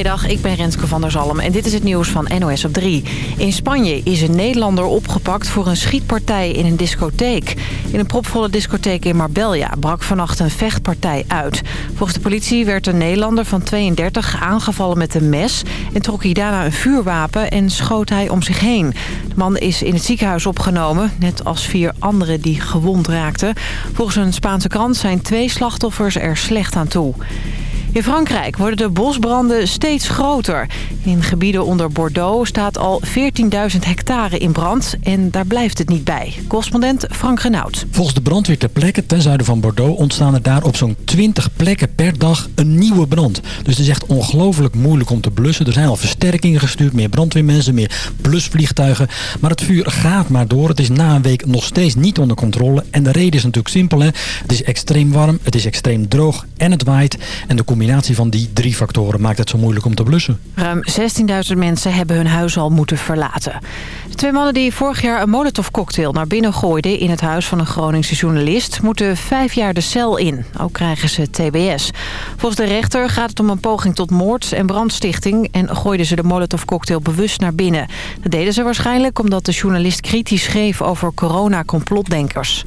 Goedemiddag, ik ben Renske van der Zalm en dit is het nieuws van NOS op 3. In Spanje is een Nederlander opgepakt voor een schietpartij in een discotheek. In een propvolle discotheek in Marbella brak vannacht een vechtpartij uit. Volgens de politie werd een Nederlander van 32 aangevallen met een mes... en trok hij daarna een vuurwapen en schoot hij om zich heen. De man is in het ziekenhuis opgenomen, net als vier anderen die gewond raakten. Volgens een Spaanse krant zijn twee slachtoffers er slecht aan toe. In Frankrijk worden de bosbranden steeds groter. In gebieden onder Bordeaux staat al 14.000 hectare in brand. En daar blijft het niet bij. Correspondent Frank Renaud. Volgens de brandweer ter plekke ten zuiden van Bordeaux... ontstaan er daar op zo'n 20 plekken per dag een nieuwe brand. Dus het is echt ongelooflijk moeilijk om te blussen. Er zijn al versterkingen gestuurd, meer brandweermensen, meer blusvliegtuigen. Maar het vuur gaat maar door. Het is na een week nog steeds niet onder controle. En de reden is natuurlijk simpel. Hè? Het is extreem warm, het is extreem droog en het waait. En de combinatie van die drie factoren maakt het zo moeilijk om te blussen. Ruim 16.000 mensen hebben hun huis al moeten verlaten. De twee mannen die vorig jaar een molotovcocktail naar binnen gooiden... in het huis van een Groningse journalist... moeten vijf jaar de cel in. Ook krijgen ze tbs. Volgens de rechter gaat het om een poging tot moord en brandstichting... en gooiden ze de molotovcocktail bewust naar binnen. Dat deden ze waarschijnlijk omdat de journalist kritisch schreef... over corona-complotdenkers.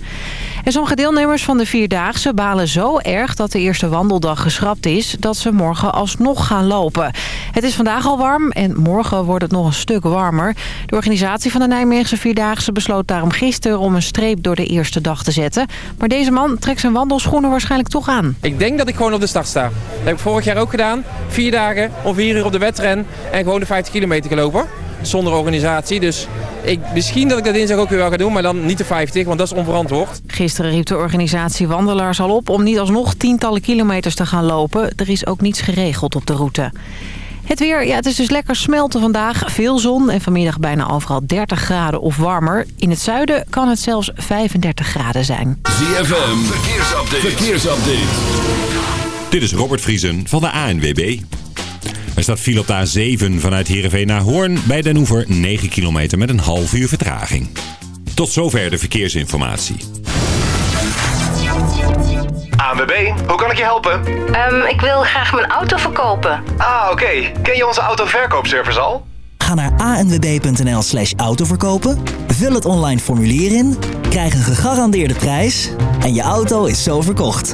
En sommige deelnemers van de Vierdaagse balen zo erg... dat de eerste wandeldag geschrapt is... dat ze morgen alsnog gaan lopen. Het is vandaag al warm en morgen wordt het nog een stuk warmer. De organisatie van de Nijmeegse Vierdaagse besloot daarom gisteren... om een streep door de eerste dag te zetten. Maar deze man trekt zijn wandelschoenen waarschijnlijk toch aan. Ik denk dat ik gewoon op de start sta. Dat heb ik vorig jaar ook gedaan. Vier dagen om vier uur op de wedren en gewoon de 50 kilometer gelopen. Zonder organisatie. Dus ik, misschien dat ik dat dinsdag ook weer wel ga doen, maar dan niet de 50, want dat is onverantwoord. Gisteren riep de organisatie Wandelaars al op om niet alsnog tientallen kilometers te gaan lopen. Er is ook niets geregeld op de route. Het weer, ja, het is dus lekker smelten vandaag. Veel zon en vanmiddag bijna overal 30 graden of warmer. In het zuiden kan het zelfs 35 graden zijn. ZFM, verkeersupdate. verkeersupdate. Dit is Robert Vriesen van de ANWB. Er staat file op de A7 vanuit Heerenveen naar Hoorn. Bij Den Hoever 9 kilometer met een half uur vertraging. Tot zover de verkeersinformatie. ANWB, hoe kan ik je helpen? Um, ik wil graag mijn auto verkopen. Ah, oké. Okay. Ken je onze autoverkoopservice al? Ga naar anwb.nl slash autoverkopen, vul het online formulier in, krijg een gegarandeerde prijs en je auto is zo verkocht.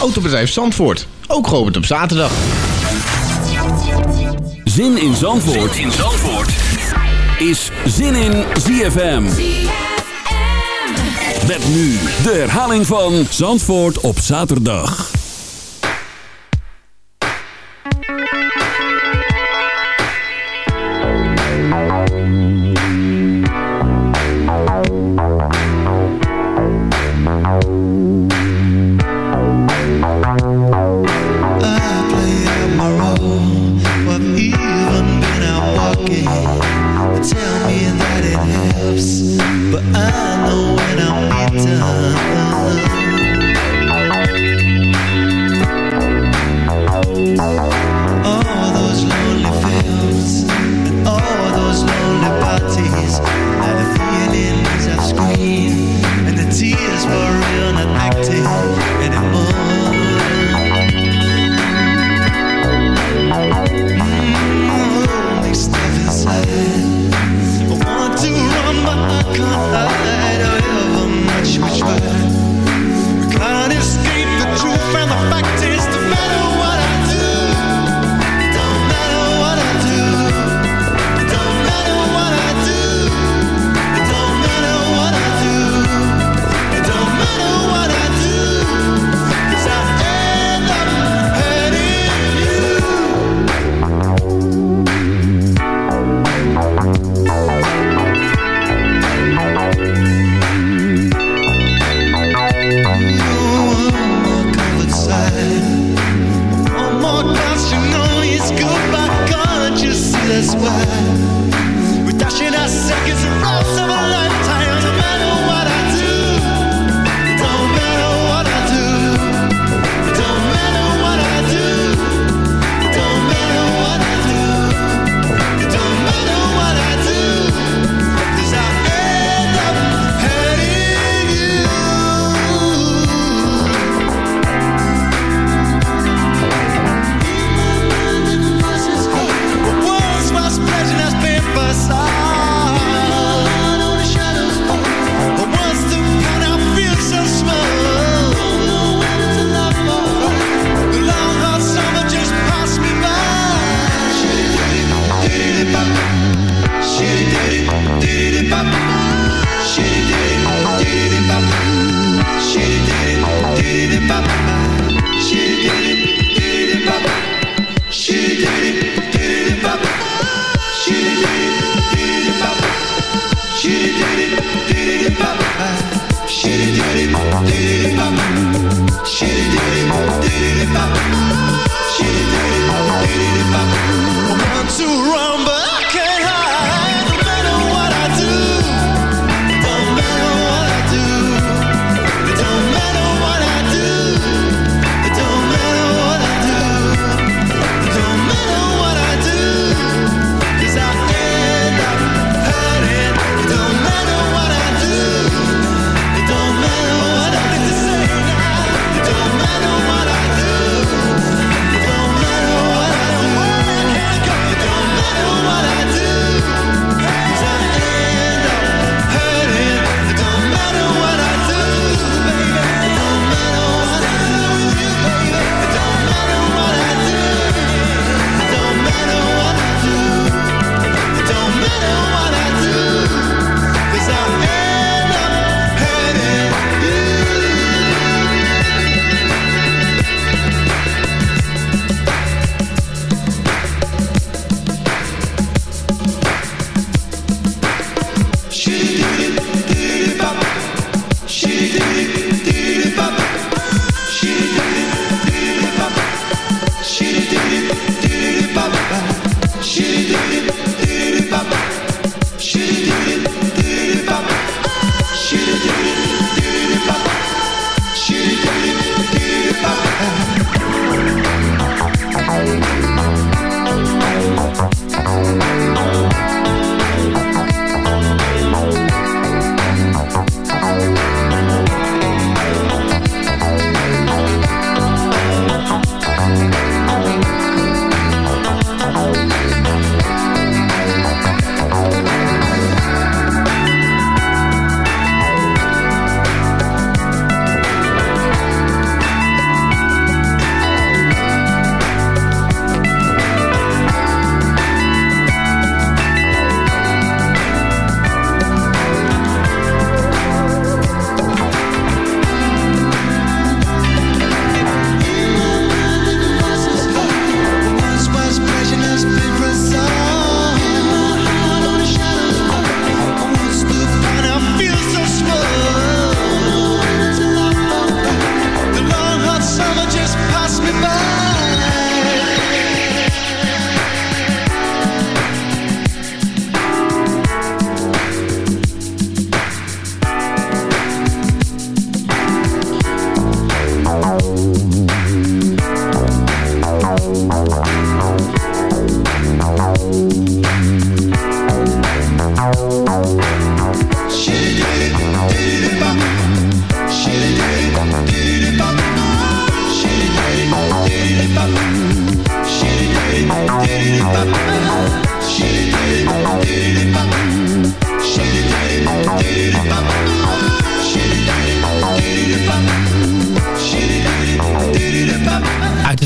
Autobedrijf Zandvoort, ook geopend op zaterdag. Zin in Zandvoort, zin in Zandvoort. is Zin in ZFM. Met nu de herhaling van Zandvoort op zaterdag.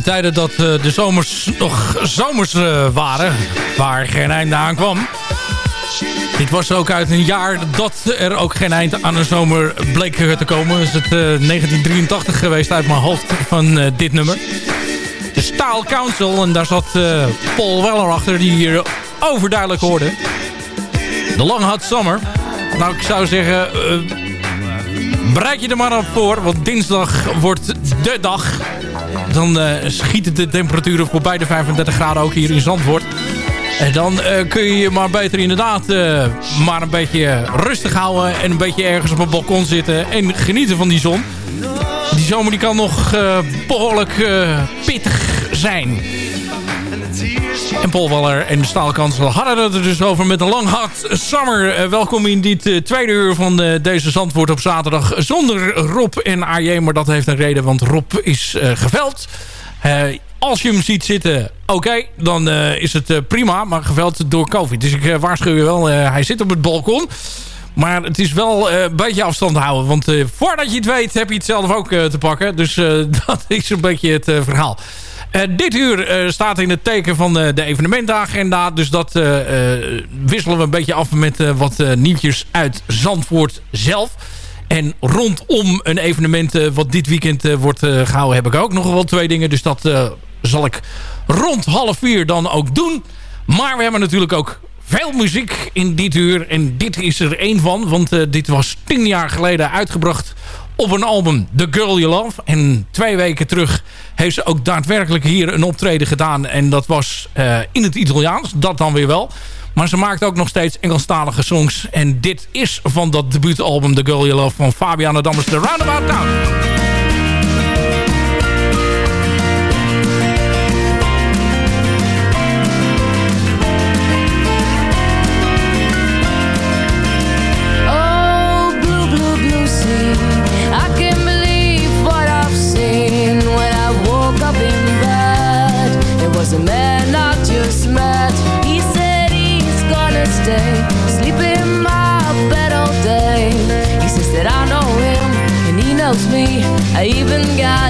de tijden dat eh, de zomers nog zomers eh, waren. Waar geen einde aan kwam. Dit was ook uit een jaar dat er ook geen eind aan een zomer bleek te komen. Is het eh, 1983 geweest uit mijn hoofd van dit nummer. De Staal Council. En daar zat Paul Weller achter die hier overduidelijk hoorde. De Long Hot Summer. Nou, ik zou zeggen... bereik je er maar op voor. Want dinsdag wordt de dag dan eh, schieten de temperaturen voorbij de 35 graden ook hier in Zandvoort. En dan eh, kun je je maar beter inderdaad eh, maar een beetje rustig houden... en een beetje ergens op een balkon zitten en genieten van die zon. Die zomer die kan nog behoorlijk pittig zijn. En Paul Waller en de staalkansel hadden het er dus over met een lang hart summer. Eh, welkom in dit eh, tweede uur van eh, deze Zandvoort op zaterdag. Zonder Rob en AJ, maar dat heeft een reden, want Rob is geveld. Als je hem ziet zitten, oké, dan is het prima. Maar geveld door COVID. Dus ik waarschuw je wel, hij zit op het balkon. Maar het is wel een beetje afstand houden. Want voordat je het weet, heb je het zelf ook te pakken. Dus dat is een beetje het verhaal. Eh, dit uur eh, staat in het teken van eh, de evenementenagenda. Dus dat wisselen we een beetje af met wat nieuwtjes uit Zandvoort zelf. En rondom een evenement wat dit weekend wordt eh, gehouden... heb ik ook nog wel twee dingen. Dus dat zal ik rond half vier dan ook doen. Maar we hebben natuurlijk ook veel muziek in dit uur. En dit is er één van. Want dit was tien jaar geleden uitgebracht op een album The Girl You Love. En twee weken terug heeft ze ook daadwerkelijk hier een optreden gedaan. En dat was eh, in het Italiaans. Dat dan weer wel. Maar ze maakt ook nog steeds Engelstalige songs. En dit is van dat debuutalbum The Girl You Love van Fabiana Dammers, The Roundabout Town. I even got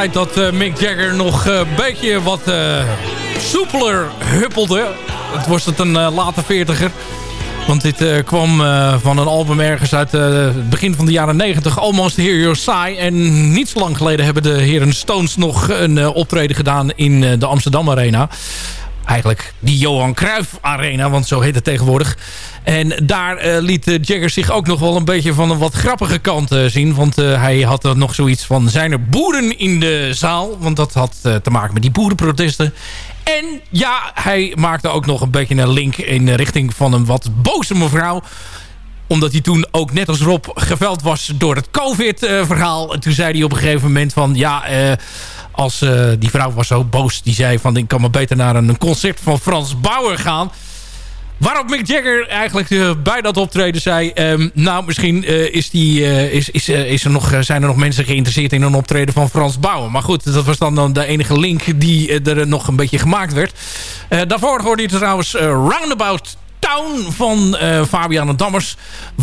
tijd dat eh, Mick Jagger nog een beetje wat eh, soepeler huppelde. Het was het een eh, late veertiger. Want dit eh, kwam eh, van een album ergens uit eh, het begin van de jaren 90. Almost Hear Your Sigh. En niet zo lang geleden hebben de heren Stones nog een eh, optreden gedaan in eh, de Amsterdam Arena. Eigenlijk die Johan Cruijff Arena, want zo heet het tegenwoordig. En daar eh, liet eh, Jagger zich ook nog wel een beetje van een wat grappige kant eh, zien. Want eh, hij had er nog zoiets van, zijn er boeren in de zaal? Want dat had te maken met die boerenprotesten. En ja, hij maakte ook nog een beetje een link in de richting van een wat boze mevrouw omdat hij toen ook net als Rob geveld was door het COVID-verhaal. En toen zei hij op een gegeven moment van... ja, eh, als eh, die vrouw was zo boos. Die zei van, ik kan maar beter naar een concert van Frans Bauer gaan. Waarop Mick Jagger eigenlijk eh, bij dat optreden zei... ehm, nou, misschien is die, is, is, is er nog, zijn er nog mensen geïnteresseerd in een optreden van Frans Bauer. Maar goed, dat was dan, de enige link die er nog een beetje gemaakt werd. Daarvoor hoorde je trouwens Roundabout Town van eh Fabiana Dammers.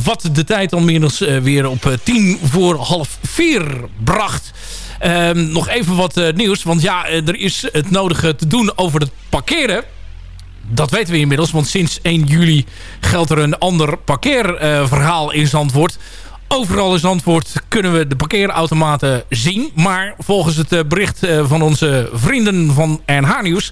Wat de tijd dan inmiddels eh, weer op eh, tien voor half vier bracht. Ehm, nog even wat nieuws. Want ja, er is het nodige te doen over het parkeren. Dat weten we inmiddels. Want sinds 1 juli geldt er een ander parkeerverhaal in Zandvoort. Overal in Zandvoort kunnen we de parkeerautomaten zien. Maar volgens het eh, bericht eh, van onze vrienden van NH Nieuws...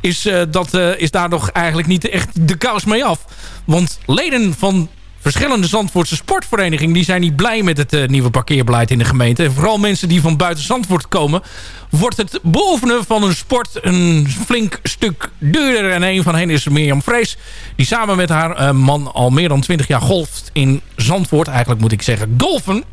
Is, eh, dat, is daar nog eigenlijk niet echt de kous mee af. Want leden van verschillende Zandvoortse sportverenigingen... die zijn niet blij met het eh, nieuwe parkeerbeleid in de gemeente. En vooral mensen die van buiten Zandvoort komen... wordt het beoefenen van een sport een flink stuk duurder. En een van hen is Mirjam Vrees... die samen met haar eh, man al meer dan 20 jaar golft in Zandvoort. Eigenlijk moet ik zeggen golfen.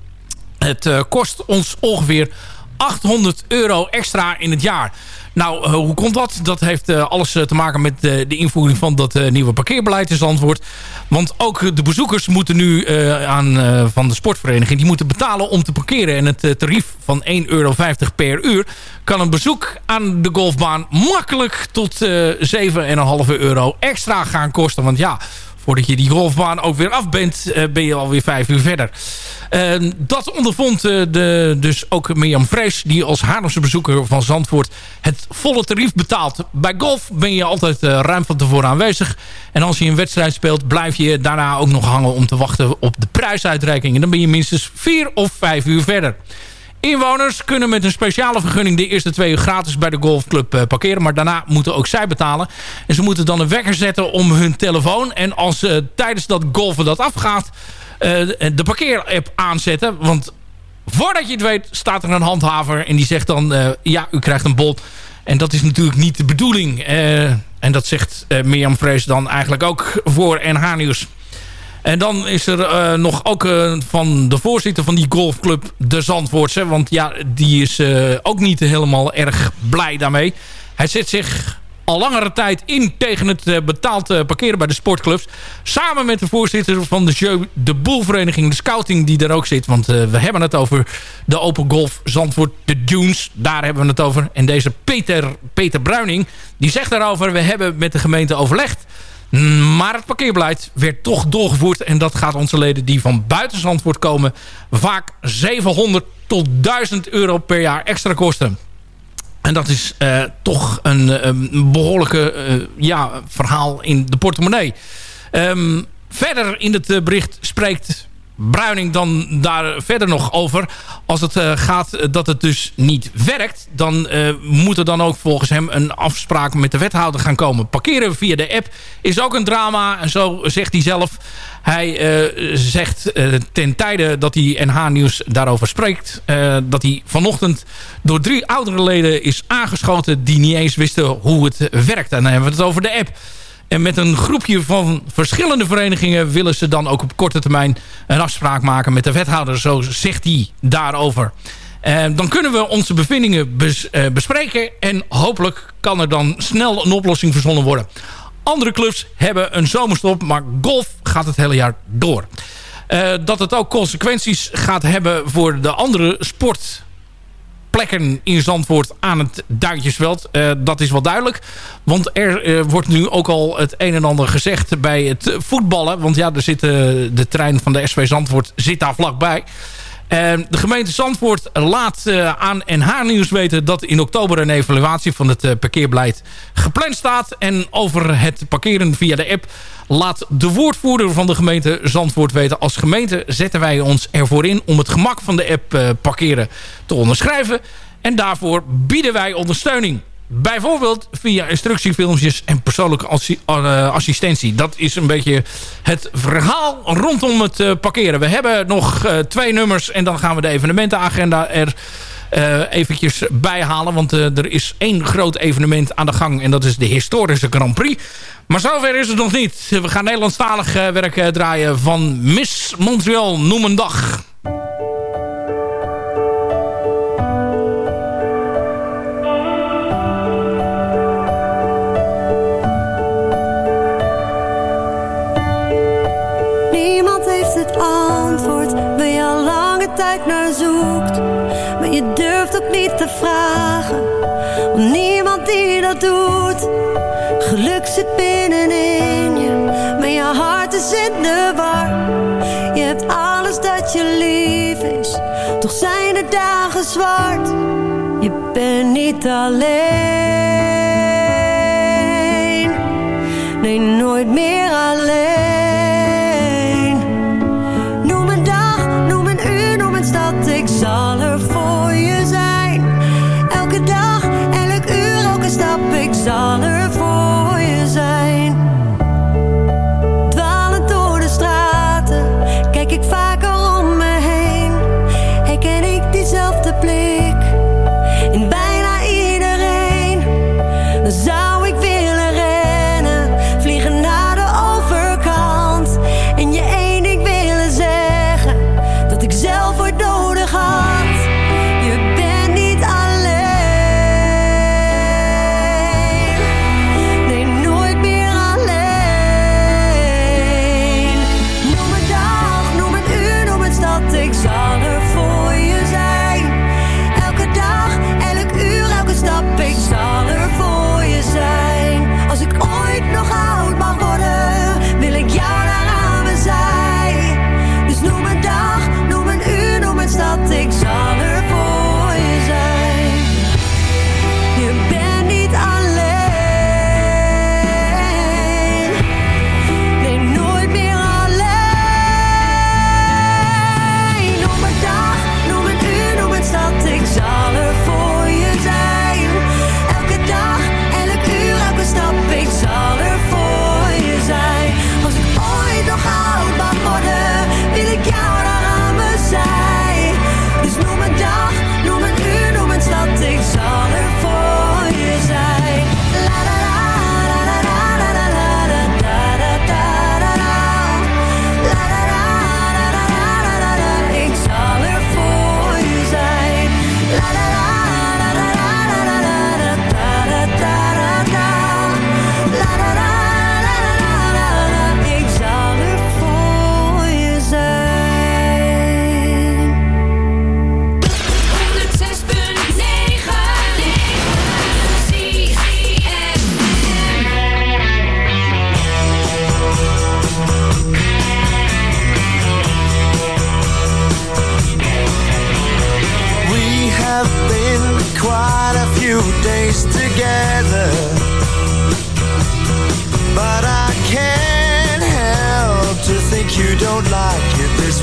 Het eh, kost ons ongeveer 800 euro extra in het jaar. Nou, eh, hoe komt dat? Dat heeft eh, alles eh, te maken met de invoering van dat nieuwe parkeerbeleid in Zandvoort. Want ook de bezoekers moeten nu aan, van de sportvereniging... die moeten betalen om te parkeren. En het tarief van 1,50 euro per uur... kan een bezoek aan de golfbaan makkelijk tot eh 7,5 euro extra gaan kosten. Want ja, voordat je die golfbaan ook weer af bent... eh, ben je alweer vijf uur verder. Eh, dat ondervond eh, de, dus ook Mirjam Vrees... die als Haarlemse bezoeker van Zandvoort het volle tarief betaalt. Bij golf ben je altijd eh, ruim van tevoren aanwezig. En als je een wedstrijd speelt... blijf je daarna ook nog hangen om te wachten op de prijsuitreiking. En dan ben je minstens vier of vijf uur verder. Inwoners kunnen met een speciale vergunning de eerste twee uur gratis bij de golfclub eh, parkeren. Maar daarna moeten ook zij betalen. En ze moeten dan een wekker zetten om hun telefoon. En als eh, tijdens dat golven dat afgaat, eh, de parkeerapp aanzetten. Want voordat je het weet staat er een handhaver en die zegt dan... ja, u krijgt een bot. En dat is natuurlijk niet de bedoeling. En dat zegt Mirjam Vrees dan eigenlijk ook voor NH Nieuws. En dan is er eh, nog ook eh, van de voorzitter van die golfclub, de Zandvoortse. Want ja, die is eh, ook niet helemaal erg blij daarmee. Hij zet zich al langere tijd in tegen het betaald parkeren bij de sportclubs. Samen met de voorzitter van de Jeu de Boelvereniging, de scouting die er ook zit. Want we hebben het over de Open Golf Zandvoort, de Dunes. Daar hebben we het over. En deze Peter, Peter Bruining, die zegt daarover... we hebben met de gemeente overlegd. Maar het parkeerbeleid werd toch doorgevoerd. En dat gaat onze leden die van buiten Zandvoort komen... vaak 700 tot 1000 euro per jaar extra kosten. En dat is eh, toch een, eh, een behoorlijke eh, ja, verhaal in de portemonnee. Ehm, verder in het bericht spreekt Bruining dan daar verder nog over. Als het eh, gaat dat het dus niet werkt... dan eh, moet er dan ook volgens hem een afspraak met de wethouder gaan komen. Parkeren via de app is ook een drama. En zo zegt hij zelf. Hij eh, zegt ten tijde dat hij NH Nieuws daarover spreekt... dat hij vanochtend door drie oudere leden is aangeschoten... die niet eens wisten hoe het werkt. En dan hebben we het over de app. En met een groepje van verschillende verenigingen... willen ze dan ook op korte termijn een afspraak maken met de wethouder. Zo zegt hij daarover. Eh, dan kunnen we onze bevindingen eh, bespreken. En hopelijk kan er dan snel een oplossing verzonnen worden. Andere clubs hebben een zomerstop, maar golf gaat het hele jaar door. Eh, dat het ook consequenties gaat hebben voor de andere sport plekken in Zandvoort aan het Duintjesveld. Eh, dat is wel duidelijk. Want er eh, wordt nu ook al het een en ander gezegd bij het voetballen. Want ja, eh, de trein van de SV Zandvoort zit daar vlakbij. Eh, de gemeente Zandvoort laat eh, aan NH Nieuws weten... dat in oktober een evaluatie van het eh, parkeerbeleid gepland staat. En over het parkeren via de app laat de woordvoerder van de gemeente Zandvoort weten... als gemeente zetten wij ons ervoor in om het gemak van de app eh, parkeren te onderschrijven. En daarvoor bieden wij ondersteuning. Bijvoorbeeld via instructiefilmpjes en persoonlijke eh, assistentie. Dat is een beetje het verhaal rondom het eh, parkeren. We hebben nog eh, twee nummers en dan gaan we de evenementenagenda er eventjes bijhalen. Want eh, er is één groot evenement aan de gang en dat is de historische Grand Prix. Maar zover is het nog niet. We gaan Nederlandstalig werk draaien van Miss Montreal, noem een tijd naar zoekt. Maar je durft ook niet te vragen, om niemand die dat doet. Geluk zit binnenin je, maar je hart is in de war. Je hebt alles dat je lief is, toch zijn de dagen zwart. Je bent niet alleen, nee nooit meer alleen. zal er voor je zijn. Elke dag, elk uur, elke stap, ik zal er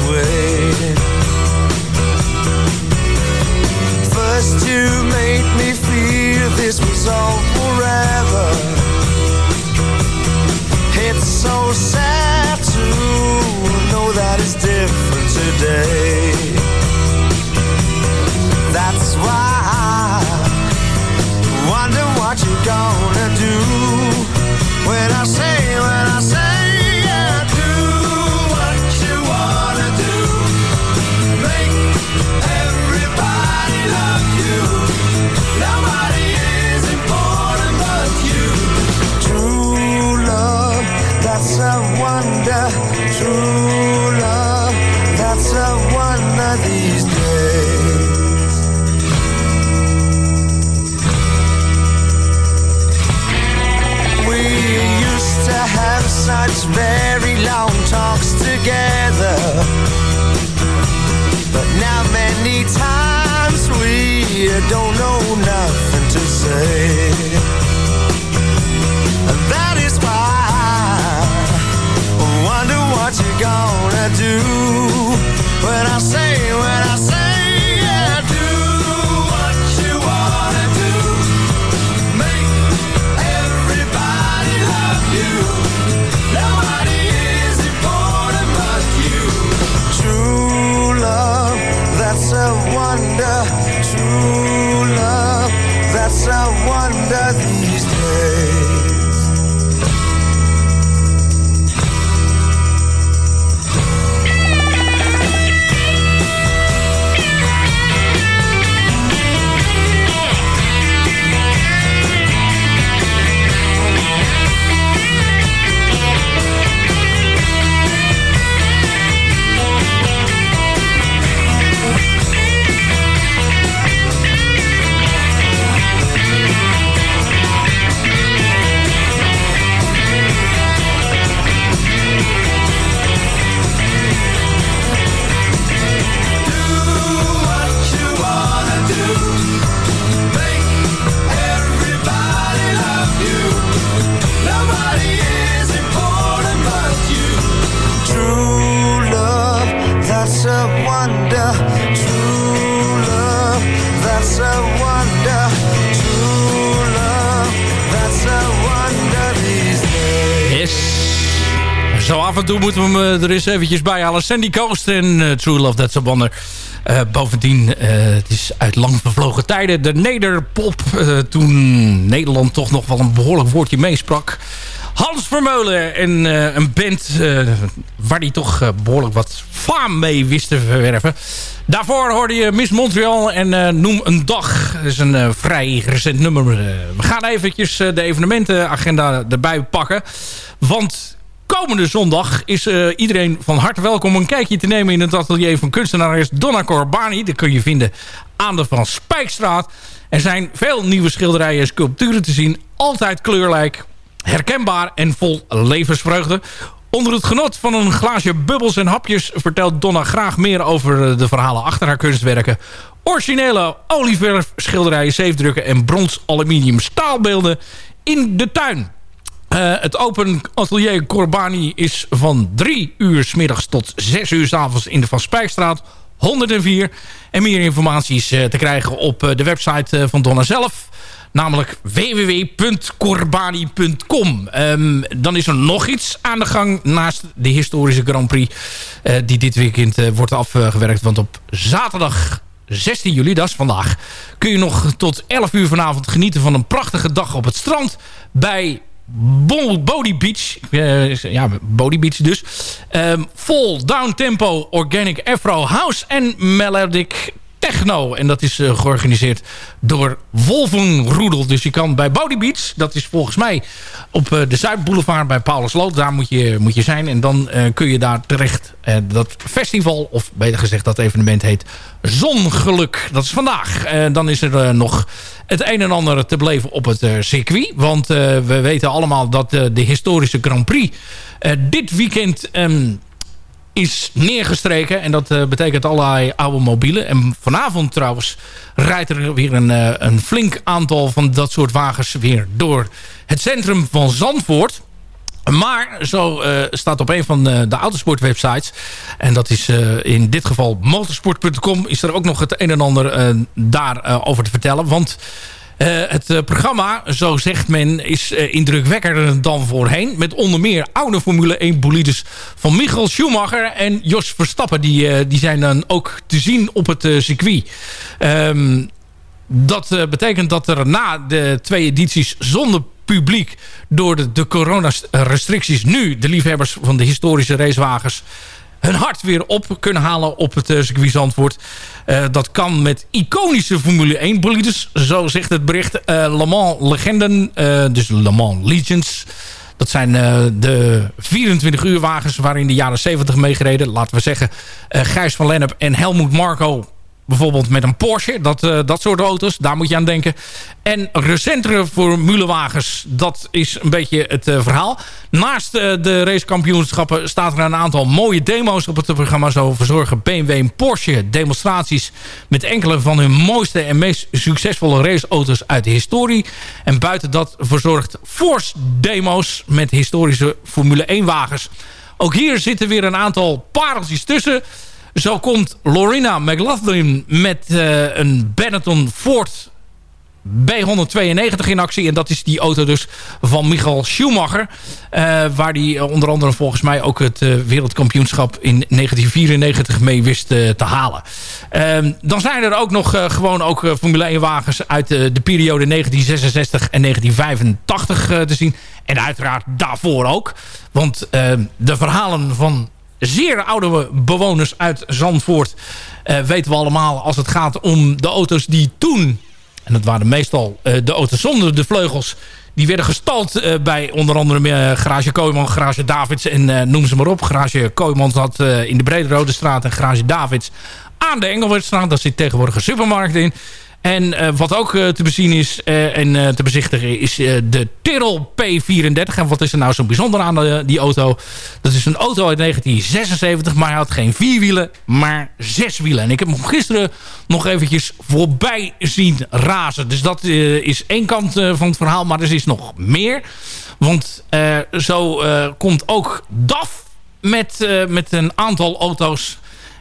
away. First you made me feel this was all forever. It's so sad to know that it's different today. these very long talks together. But now many times we don't know nothing to say. And that is why I wonder what you're gonna do when I say when so er eens eventjes bij halen. Sandy Coast en eh, True Love, That's a Wonder. Eh, bovendien, eh, het is uit lang vervlogen tijden. De nederpop, eh, toen Nederland toch nog wel een behoorlijk woordje meesprak. Hans Vermeulen en eh, een band eh, waar hij toch eh, behoorlijk wat faam mee wist te verwerven. Daarvoor hoorde je Miss Montreal en eh, Noem een Dag. Dat is een eh, vrij recent nummer. Eh, we gaan eventjes eh, de evenementenagenda erbij pakken. Want komende zondag is eh, iedereen van harte welkom een kijkje te nemen in het atelier van kunstenares Donna Corbani. Dat kun je vinden aan de Van Spijkstraat. Er zijn veel nieuwe schilderijen en sculpturen te zien. Altijd kleurrijk, herkenbaar en vol levensvreugde. Onder het genot van een glaasje bubbels en hapjes... vertelt Donna graag meer over de verhalen achter haar kunstwerken. Originele olieverfschilderijen, zeefdrukken en brons aluminium staalbeelden in de tuin. Eh, het Open Atelier Corbani is van 3 uur s middags tot 6 uur s avonds in de Van Spijkstraat 104. En meer informatie is eh, te krijgen op eh, de website van Donna zelf. Namelijk www.corbani.com. Ehm, dan is er nog iets aan de gang naast de historische Grand Prix. die dit weekend wordt afgewerkt. Want op zaterdag 16 juli, dat is vandaag... kun je nog tot 11 uur vanavond genieten van een prachtige dag op het strand... bij Body Beach. Eh, ja, Body Beach dus. Ehm, vol down tempo, organic afro house en melodic techno. En dat is eh, georganiseerd door Wolvenroedel. Dus je kan bij Body Beach, dat is volgens mij op eh, de Zuidboulevard bij Paulus Lood. Daar moet je, moet je zijn. En dan eh, kun je daar terecht. Dat festival, of beter gezegd dat evenement heet Zongeluk. Dat is vandaag. Dan is er nog het een en ander te beleven op het circuit. Want we weten allemaal dat de historische Grand Prix dit weekend ehm, is neergestreken. En dat eh, betekent allerlei oude mobielen. En vanavond trouwens rijdt er weer een, eh, een flink aantal van dat soort wagens weer door het centrum van Zandvoort. Maar zo eh, staat op een van eh, de autosportwebsites... en dat is in dit geval motorsport.com... is er ook nog het een en ander eh, daarover over te vertellen. Want het eh, programma, zo zegt men, is eh, indrukwekkender dan voorheen. Met onder meer oude Formule 1 bolides van Michael Schumacher en Jos Verstappen. Die, eh, die zijn dan ook te zien op het eh, circuit. Ehm, dat eh, betekent dat er na de twee edities zonder publiek... door de, de coronarestricties nu de liefhebbers van de historische racewagens hun hart weer op kunnen halen op het uh, circuit Zandvoort. Eh, dat kan met iconische Formule 1 bolides. Zo zegt het bericht. Eh, Le Mans legenden, eh, dus Le Mans Legends. Dat zijn eh, de 24 uur wagens waarin de jaren 70 meegereden. Laten we zeggen eh, Gijs van Lennep en Helmoet Marco bijvoorbeeld met een Porsche. Dat, eh, dat soort auto's, daar moet je aan denken. En recentere formulewagens, dat is een beetje het eh, verhaal. Naast eh, de racekampioenschappen staat er een aantal mooie demo's op het programma. Zo verzorgen BMW en Porsche demonstraties met enkele van hun mooiste en meest succesvolle raceauto's uit de historie. En buiten dat verzorgt Force demo's met historische Formule 1 wagens. Ook hier zitten weer een aantal pareltjes tussen. Zo komt Lorena McLaughlin met eh, een Benetton Ford B192 in actie. En dat is die auto dus van Michael Schumacher. eh, waar die onder andere volgens mij ook het eh, wereldkampioenschap in 1994 mee wist eh, te halen. Ehm, dan zijn er ook nog eh, gewoon ook eh, Formule 1 wagens uit eh, de periode 1966 en 1985 eh, te zien. En uiteraard daarvoor ook. Want ehm, de verhalen van zeer oude bewoners uit Zandvoort... eh, weten we allemaal als het gaat om de auto's die toen... en dat waren meestal eh, de auto's zonder de vleugels... die werden gestald eh, bij onder andere Garage Kooijman, Garage Davids... en noem ze maar op. Garage Kooijman zat in de Brede Rode Straat... en Garage Davids aan de Engelbertstraat. Daar zit tegenwoordig een supermarkt in... En eh, wat ook eh, te bezien is eh, en te bezichtigen is de Tyrrell P34. En wat is er nou zo bijzonder aan die auto? Dat is een auto uit 1976, maar hij had geen vier wielen, maar zes wielen. En ik heb hem gisteren nog eventjes voorbij zien razen. Dus dat is één kant van het verhaal, maar er is nog meer. Want zo komt ook DAF met, met een aantal auto's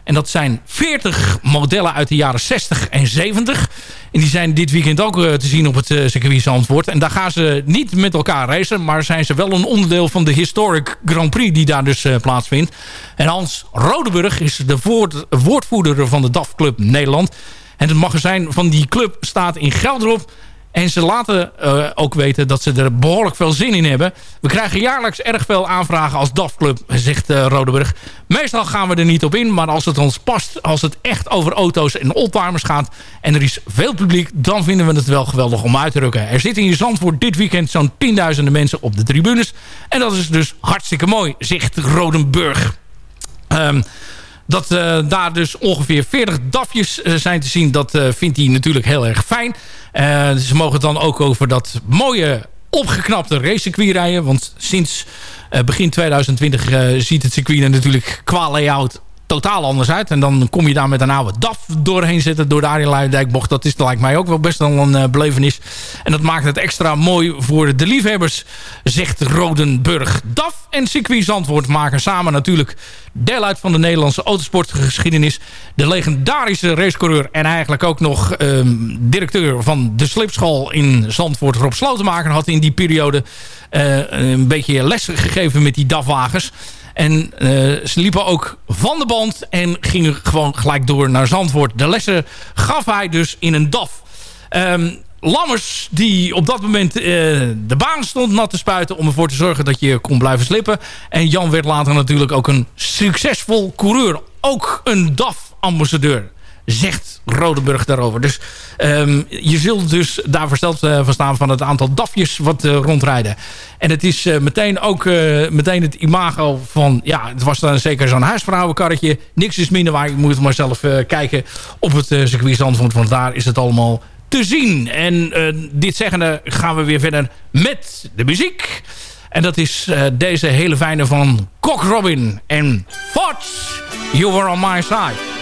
En dat zijn 40 modellen uit de jaren 60 en 70. En die zijn dit weekend ook eh, te zien op het uh, circuit Zandvoort. En daar gaan ze niet met elkaar racen. Maar zijn ze wel een onderdeel van de Historic Grand Prix die daar dus uh, plaatsvindt. En Hans Rodeburg is de woord, woordvoerder van de DAF Club Nederland. En het magazijn van die club staat in Gelderop. En ze laten uh, ook weten dat ze er behoorlijk veel zin in hebben. We krijgen jaarlijks erg veel aanvragen als DAF-club, zegt uh, Rodeburg. Meestal gaan we er niet op in, maar als het ons past... als het echt over auto's en oldtimers gaat... en er is veel publiek, dan vinden we het wel geweldig om uit te rukken. Er zitten in Zandvoort dit weekend zo'n tienduizenden mensen op de tribunes. En dat is dus hartstikke mooi, zegt Rodenburg. Um, dat uh, daar dus ongeveer 40 dafjes uh, zijn te zien, dat uh, vindt hij natuurlijk heel erg fijn. ze mogen dan ook over dat mooie opgeknapte racecircuit rijden. Want sinds begin 2020 ziet het circuit er natuurlijk qua layout totaal anders uit. En dan kom je daar met een oude DAF doorheen zitten door de Arjen Luijendijkbocht. Dat is lijkt mij ook wel best wel een uh, belevenis. En dat maakt het extra mooi voor de liefhebbers, zegt Rodenburg. DAF en circuit Zandvoort maken samen natuurlijk deel uit van de Nederlandse autosportgeschiedenis. De legendarische racecoureur en eigenlijk ook nog um, directeur van de slipschool in Zandvoort, Rob Slotenmaker, had in die periode uh, een beetje les gegeven met die DAF-wagens. En uh, ze liepen ook van de band en gingen gewoon gelijk door naar Zandvoort. De lessen gaf hij dus in een DAF. Um, Lammers die op dat moment uh, de baan stond nat te spuiten... om ervoor te zorgen dat je kon blijven slippen. En Jan werd later natuurlijk ook een succesvol coureur. Ook een DAF-ambassadeur zegt Rodenburg daarover. Dus um, je zult dus daar versteld uh, van staan van het aantal dafjes wat uh, rondrijden. En het is uh, meteen ook meteen het imago van... ja, het was dan zeker zo'n huisvrouwenkarretje. Niks is minder waar. Je moet maar zelf kijken op het circuit Zandvoort. Want daar is het allemaal te zien. En dit zeggende gaan we weer verder met de muziek. En dat is deze hele fijne van Cock Robin en Fox. You Were On My Side.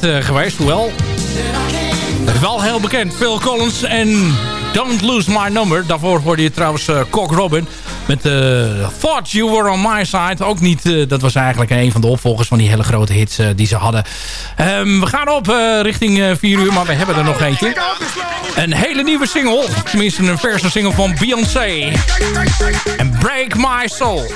Eh, geweest. Hoewel, wel heel bekend. Phil Collins en Don't Lose My Number. Daarvoor hoorde je trouwens eh, Cock Robin met eh, Thought You Were On My Side. Ook niet, dat was eigenlijk een van de opvolgers van die hele grote hits die ze hadden. Ehm, we gaan op richting 4 uur, maar we hebben er nog eentje. Een hele nieuwe single. Tenminste een verse single van Beyoncé. En Break My Soul.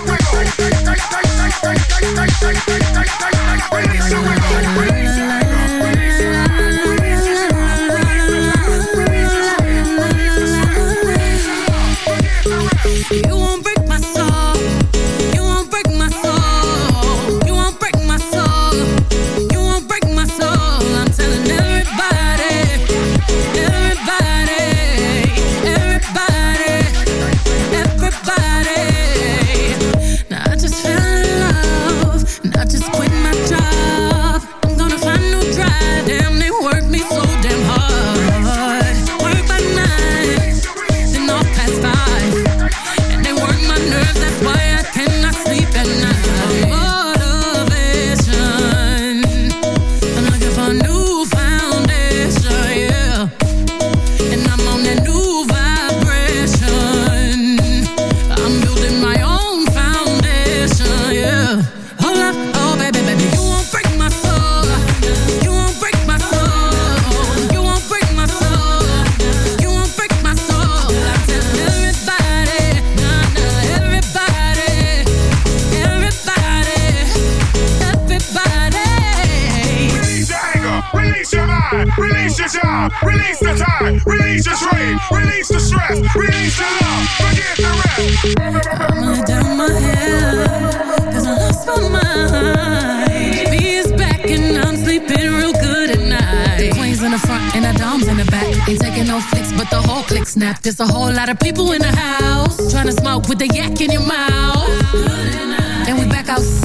Release your release the stress, release the love, forget the rest. I'm gonna down my head, cause I lost my mind. B is back and I'm sleeping real good at night. The queen's in the front and the dom's in the back. Ain't taking no flicks, but the whole click snap. There's a whole lot of people in the house. Trying to smoke with the yak in your mouth.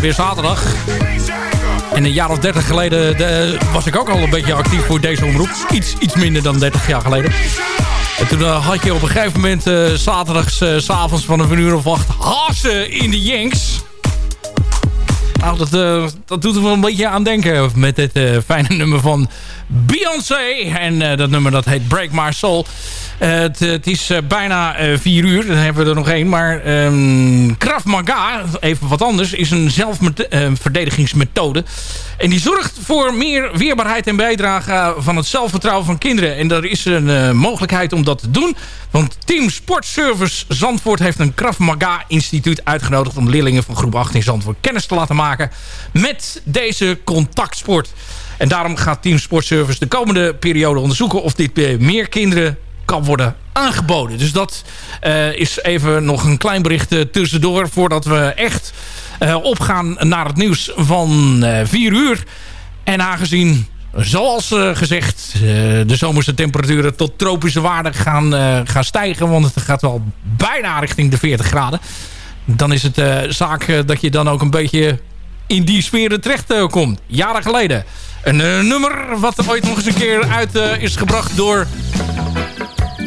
Weer zaterdag. En een jaar of 30 geleden de- was ik ook al een beetje actief voor deze omroep. Iets, iets minder dan 30 jaar geleden. En toen eh, had je op een gegeven moment eh, zaterdags, eh, s s'avonds van een uur of acht... Hazen in de Yanks. Nou, dat, eh, dat doet er wel een beetje aan denken met dit eh, fijne nummer van Beyoncé. En eh, dat nummer dat heet Break My Soul. Eh, het, het is eh, bijna eh, vier uur, dan hebben we er nog één. Maar Krav Maga, even wat anders, is een zelfverdedigingsmethode. En die zorgt voor meer weerbaarheid en bijdrage van het zelfvertrouwen van kinderen. En er is een mogelijkheid om dat te doen. Want Team Sportservice Zandvoort heeft een Krav Maga instituut uitgenodigd... om leerlingen van groep 8 in Zandvoort kennis te laten maken met deze contactsport. En daarom gaat Team Sportservice de komende periode onderzoeken... of dit meer kinderen kan worden aangeboden. Dus dat eh, is even nog een klein bericht eh, tussendoor... voordat we echt eh, opgaan naar het nieuws van eh 4 uur. En aangezien, zoals gezegd... eh, de zomerse temperaturen tot tropische waarden gaan, gaan stijgen... want het gaat wel bijna richting de 40 graden... dan is het zaak dat je dan ook een beetje in die sferen terecht komt. Jaren geleden. Een nummer wat ooit nog eens een keer uit is gebracht door...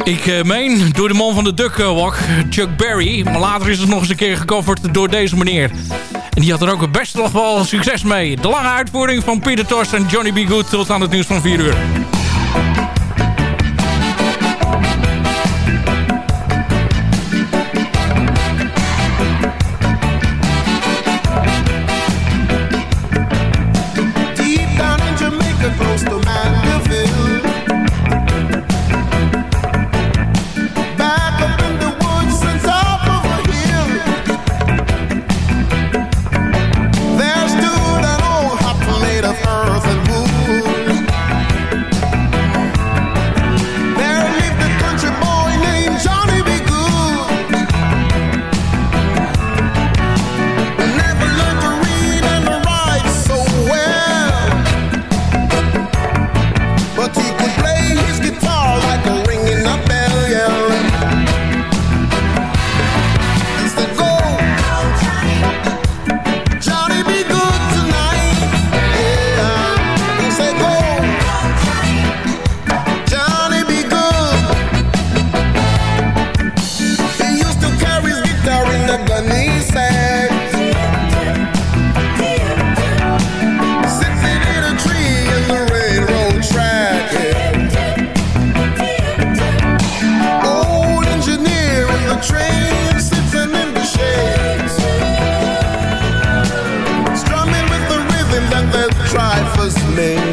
Ik eh, meen door de man van de Duck Walk, Chuck Berry. Maar later is het nog eens een keer gecoverd door deze meneer. En die had er ook best nog wel succes mee. De lange uitvoering van Peter Tosh en Johnny B. Good tot aan het nieuws van 4 uur. offers me